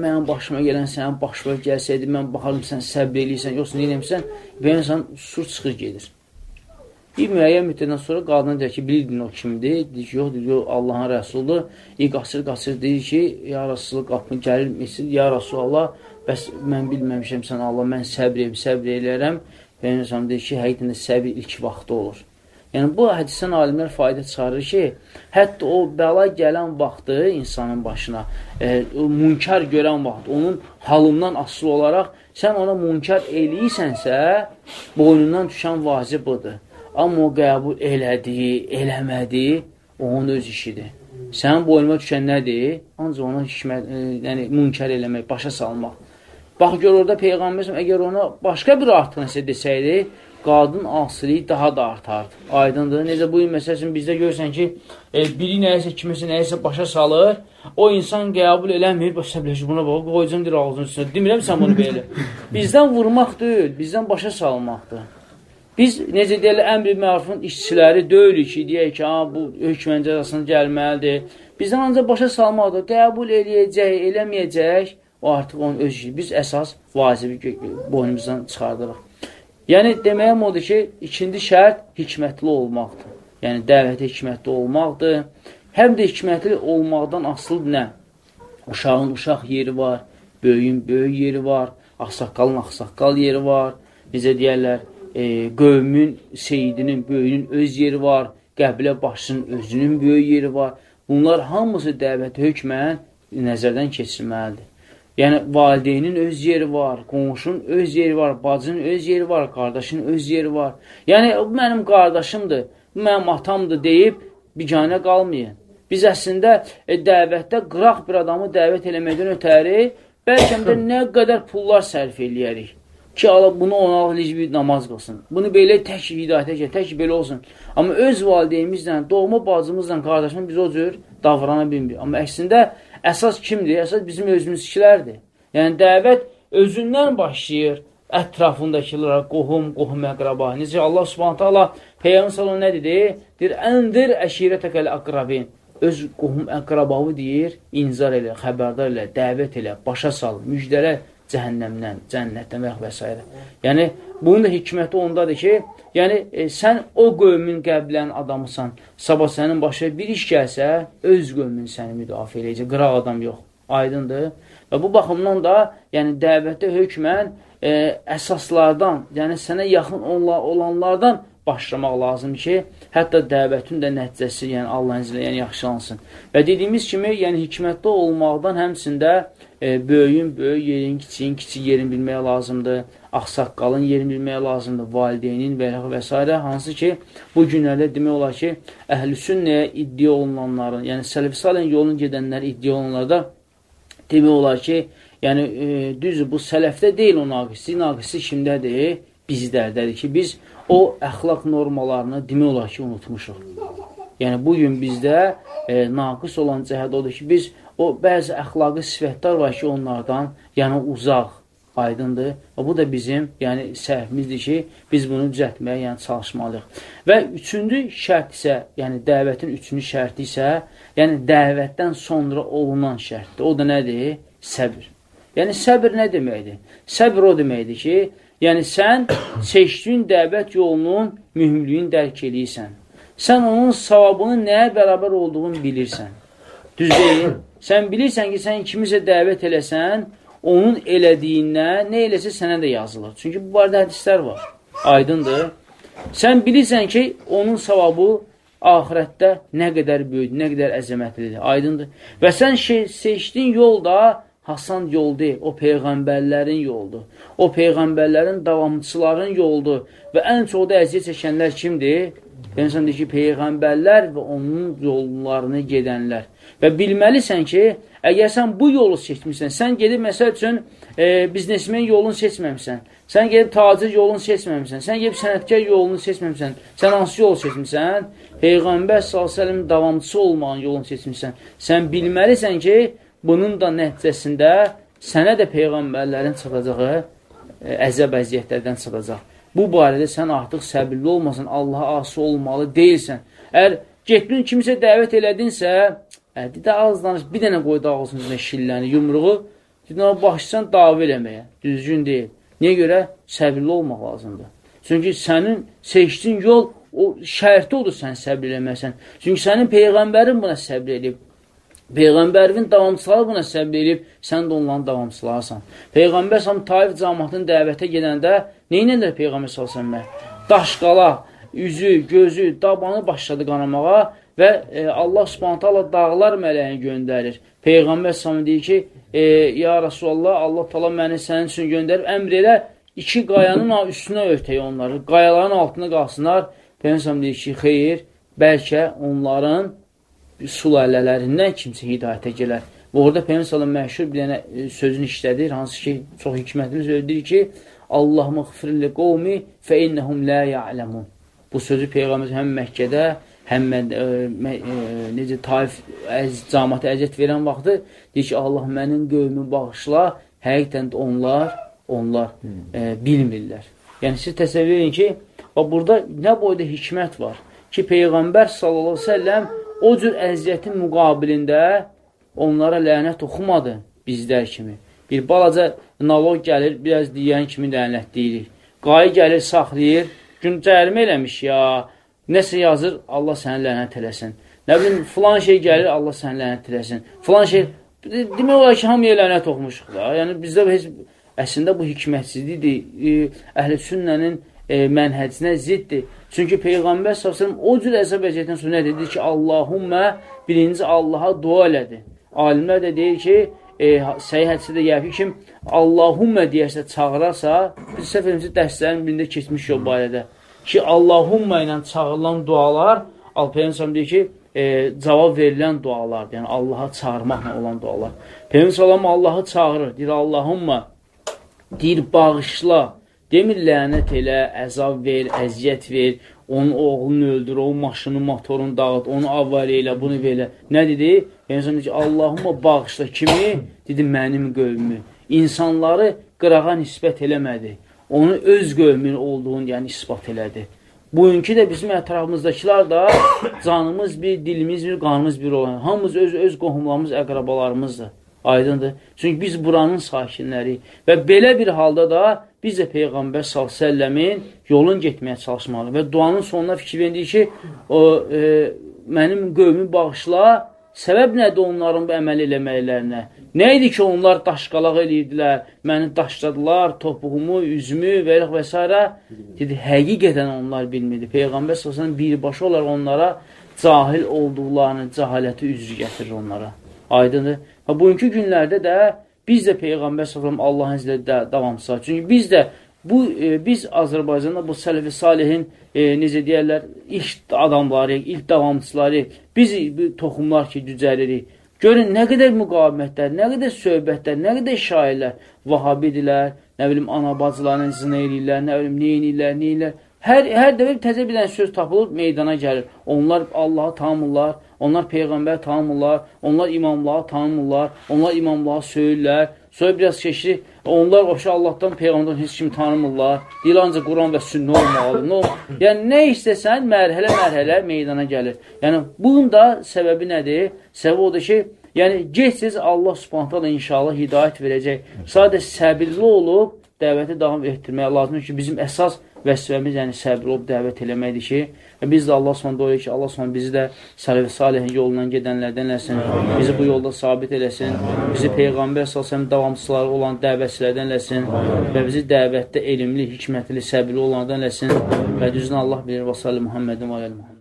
mənim başıma gələn sənin başına gəlsəydi, mən baxarım sən səbir eləyirsən, yoxsa nə eləmirsən, Peyğəmbər sur çıxır gedir. Bir müəyyən müddətdən sonra qadın deyir ki, bilirdin o kimdir? Deyir ki, yox, deyir, Allahın rəsuludur. İyi qaçır, qaçır, deyir ki, ya Rasulullah qapını gəlir, mesil, ya Rasulullah, bəs mən bilməmişəm sən Allah, mən səbr edib, səbr eləyərəm. Peyğəmbər deyir ki, həqiqətən də səbir ilk vaxtda olur. Yəni, bu hədisdən alimlər fayda çıxarır ki, hətta o bəla gələn vaxtı insanın başına, e, münkar görən vaxt, onun halından asılı olaraq sən ona münkar eləyirsənsə, boynundan düşən vacib budur. Amma o qəbul elədi, eləmədi, onun öz işidir. Sənin boynuma düşən nədir? Ancaq ona hikmət, e, yəni, münkar eləmək, başa salmaq. Bax, gör orada Peyğəmbər əgər ona başqa bir artıq nəsə desəydi, qadın asiliyi daha da artardı. Aydındır. Necə bu məsəl üçün bizdə görürsən ki, e, biri nəyisə kimisə nəyisə başa salır, o insan qəbul eləmir, başa ki, buna bax, qoyacam dir ağzının üstünə. Demirəm sən bunu belə. Bizdən vurmaq deyil, bizdən başa salmaqdır. Biz, necə deyirlər, əmri mərufun işçiləri deyilik ki, deyək ki, ha, bu hökmən cəzasına gəlməlidir. Bizdən ancaq başa salmaqdır. Qəbul eləyəcək, eləməyəcək, o artıq onun öz işi. Biz əsas vacibi boynumuzdan çıxardırıq. Yəni, deməyəm odur ki, ikinci şərt hikmətli olmaqdır. Yəni, dəvəti hikmətli olmaqdır. Həm də hikmətli olmaqdan asılı nə? Uşağın uşaq yeri var, böyüyün böyük yeri var, axsaqqalın axsaqqal yeri var. Necə deyərlər, e, qövmün, seyidinin, böyüyünün öz yeri var, qəbilə başının özünün böyük yeri var. Bunlar hamısı dəvəti hökmən nəzərdən keçirməlidir. Yəni, valideynin öz yeri var, qonşunun öz yeri var, bacının öz yeri var, qardaşın öz yeri var. Yəni, bu mənim qardaşımdır, bu mənim atamdır deyib, biganə qalmayın. Biz əslində e, dəvətdə qıraq bir adamı dəvət eləməkdən ötəri, bəlkə də nə qədər pullar sərf eləyərik ki, bunu ona necə bir namaz qılsın. Bunu belə tək hidayətə gəl, tək belə olsun. Amma öz valideynimizlə, doğma bacımızla, qardaşımız biz o cür davrana bilmirik. Amma əksində əsas kimdir? Əsas bizim özümüzkilərdir. Yəni, dəvət özündən başlayır. ətrafındakilərə, qohum, qohum əqraba. Necə Allah subhanətə Allah Peyyəmin salonu nə dedi? Deyir, əndir əşirətəkəl əqrabin. Öz qohum əqrabavı deyir, inzar elə, xəbərdar elə, dəvət elə, başa sal, müjdələ cəhənnəmdən, cənnətdən və, və s. Yəni, bunun da hikməti ondadır ki, yəni, e, sən o qövmin qəblən adamısan, sabah sənin başına bir iş gəlsə, öz qövmin səni müdafiə eləyəcək, qıraq adam yox. Aydındır. Və bu baxımdan da, yəni, dəvətdə hökmən e, əsaslardan, yəni sənə yaxın olanlardan başlamaq lazımdır ki, hətta dəvətin də nəticəsi, yəni Allahın izlə, yəni yaxşılansın. Və dediyimiz kimi, yəni hikmətli olmaqdan həmsində e, böyüyün böyük, yerin kiçiyin kiçik yerini bilmək lazımdır, axsaqqalın yerini bilmək lazımdır, valideynin və, və s. Hansı ki, bu günlərdə demək olar ki, əhlüsünnəyə iddia olunanların, yəni sələf salin yolunu gedənlər iddia olunanlarda demək olar ki, yəni e, düzdür, bu sələfdə deyil o naqisi, naqisi kimdədir? Bizlərdədir ki, biz o əxlaq normalarını demək olar ki, unutmuşuq. Yəni, bugün bizdə e, naqis olan cəhət odur ki, biz o bəzi əxlaqı sifətlər var ki, onlardan yəni uzaq, aydındır. Və bu da bizim yəni, səhvimizdir ki, biz bunu düzəltməyə yəni, çalışmalıyıq. Və üçüncü şərt isə, yəni dəvətin üçüncü şərti isə, yəni dəvətdən sonra olunan şərtdir. O da nədir? Səbir. Yəni, səbir nə deməkdir? Səbir o deməkdir ki, yəni sən seçdiyin dəvət yolunun mühümlüyünü dərk edirsən. Sən onun savabının nəyə bərabər olduğunu bilirsən. Düz deyil. Sən bilirsən ki, sən kimisə dəvət eləsən, onun elədiyindən nə eləsə sənə də yazılır. Çünki bu barədə hədislər var. Aydındır. Sən bilirsən ki, onun savabı ahirətdə nə qədər böyüdür, nə qədər əzəmətlidir. Aydındır. Və sən seçdiyin yolda Hasan yol deyil, o peyğəmbərlərin yoldur. O peyğəmbərlərin davamçıların yoldur. Və ən çox da əziyyət çəkənlər kimdir? İnsan deyir ki, peyğəmbərlər və onun yollarını gedənlər. Və bilməlisən ki, əgər sən bu yolu seçmirsən, sən gedib, məsəl üçün, e, biznesmen yolunu seçməmsən, sən gedib tacir yolunu seçməmsən, sən gedib sənətkar yolunu seçməmsən, sən hansı yolu seçmirsən? Peyğəmbər s.ə.v davamçısı olmağın yolunu seçmirsən. Sən bilməlisən ki, bunun da nəticəsində sənə də Peyğəmbərlərin çatacağı e, əzəb əziyyətlərdən çatacaq. Bu barədə sən artıq səbirli olmasan, Allaha asi olmalı deyilsən. Əgər getdin kimisə dəvət elədinsə, ədi də az danış, bir dənə qoy dağılsın üzrə şilləni, yumruğu, başlasan dava eləməyə. Düzgün deyil. Niyə görə? Səbirli olmaq lazımdır. Çünki sənin seçdiyin yol, o şərti odur sən səbir eləməsən. Çünki sənin Peyğəmbərin buna səbir edib. Peyğəmbərin davamçıları buna səbəb edib, sən də onların davamçılarsan. Peyğəmbər səhəm Taif cəmatının dəvətə gedəndə neynədir Peyğəmbər səhəm? Daşqala, üzü, gözü, dabanı başladı qanamağa və e, Allah subhanətə dağlar mələyini göndərir. Peyğəmbər səhəm deyir ki, e, ya Rasulallah, Allah tala məni sənin üçün göndərib, əmr elə iki qayanın üstünə örtək onları, qayaların altına qalsınlar. Peyğəmbər səhəm deyir ki, xeyr, bəlkə onların sulalələrindən kimsə hidayətə gələr. Və orada salam məşhur bir dənə e, sözünü işlədir, hansı ki, çox hikmətli sözdür ki, Allahımı xfirli qovmi fə innəhum lə ya'ləmun. Bu sözü Peyğəmbər həm Məkkədə, həm mən, ə, e, ə, e, necə Taif əz, camatı əziyyət verən vaxtı deyir ki, Allah mənim qövmü bağışla, həqiqətən də onlar, onlar ə, bilmirlər. Yəni, siz təsəvvür edin ki, burada nə boyda hikmət var ki, Peyğəmbər sallallahu aleyhi ve selləm o cür əziyyətin müqabilində onlara lənət oxumadı bizlər kimi. Bir balaca nalog gəlir, biraz deyən kimi lənət deyirik. Qayı gəlir, saxlayır, gün cərimə eləmiş ya, nəsə yazır, Allah səni lənət eləsin. Nə bilim, filan şey gəlir, Allah səni lənət eləsin. Filan şey, demək olar ki, hamıya lənət oxumuşuq da. Yəni, bizdə heç, əslində bu hikmətsizlikdir. Əhl-i sünnənin e, mənhəcinə ziddir. Çünki Peyğəmbər s.ə.v o cür əzəb əziyyətdən sonra dedi ki, Allahummə birinci Allaha dua elədi. Alimlər də deyir ki, e, səhih hədisədə gəlir ki, kim Allahummə deyərsə, çağırarsa, biz səfərimizdə dərslərin birində keçmiş o barədə ki, Allahummə ilə çağırılan dualar, Alpeyhəm deyir ki, e, cavab verilən dualardır. Yəni, Allaha çağırmaqla olan dualar. Peyğəmbər Allahı çağırır, deyir, Allahummə, deyir, bağışla, Demir lənət elə, əzab ver, əziyyət ver, onun oğlunu öldür, onun maşını, motorunu dağıt, onu avvar elə, bunu belə. Nə dedi? Yəni, dedi ki, Allahımma bağışla kimi? Dedi, mənim qövmü. İnsanları qırağa nisbət eləmədi. onu öz qövmün olduğunu yəni ispat elədi. Bugünkü də bizim ətrafımızdakılar da canımız bir, dilimiz bir, qanımız bir olan. Hamımız öz öz qohumlarımız, əqrabalarımızdır. Aydındır. Çünki biz buranın sakinləri və belə bir halda da biz də Peyğəmbər s.ə.v-in yolun getməyə çalışmalı və duanın sonuna fikir verir ki, o, e, mənim qövmü bağışla, səbəb nədir onların bu əməl eləməklərinə? Nə idi ki, onlar daşqalaq eləyirdilər, məni daşladılar, topuğumu, üzümü və və s. Dedi, həqiqətən onlar bilmirdi. Peyğəmbər s.ə.v birbaşa olaraq onlara cahil olduqlarını, cəhaləti üzrü gətirir onlara. Aydındır. Və bugünkü günlərdə də biz də Peyğəmbər s.ə.v Allahın izlə də davamsızlar. Çünki biz də bu e, biz Azərbaycanda bu sələfi salihin e, necə deyərlər, ilk adamları, ilk davamçıları, biz bu toxumlar ki, düzəlirik. Görün, nə qədər müqavimətlər, nə qədər söhbətlər, nə qədər şairlər, vahabidirlər, nə bilim, anabacılarla zina eləyirlər, nə bilim, neynirlər, neynirlər. Hər, hər dəfə təzə bir dənə söz tapılır, meydana gəlir. Onlar Allahı tanımırlar, onlar Peyğəmbər tanımırlar, onlar imamları tanımırlar, onlar imamları söyürlər. Sonra biraz keçir, onlar oşa Allahdan, Peyğəmbərdən heç kimi tanımırlar. Deyil ancaq Quran və sünnə olmalı. No, yəni, nə istəsən, mərhələ-mərhələ meydana gəlir. Yəni, bunun da səbəbi nədir? Səbəbi odur ki, yəni, geçsiz Allah subhanətlə inşallah hidayət verəcək. Sadə səbirli olub, dəvəti davam etdirmək lazımdır ki, bizim əsas vəzifəmiz, yəni səbir olub dəvət eləməkdir ki, və biz də Allah son doyur ki, Allah son bizi də sələf salihin yolundan gedənlərdən eləsin, bizi bu yolda sabit eləsin, bizi Peyğəmbər salsəm davamçıları olan dəvətçilərdən eləsin və bizi dəvətdə elmli, hikmətli, səbirli olanlardan eləsin və düzünə Allah bilir və salli Muhammedin və aləl Muhammed.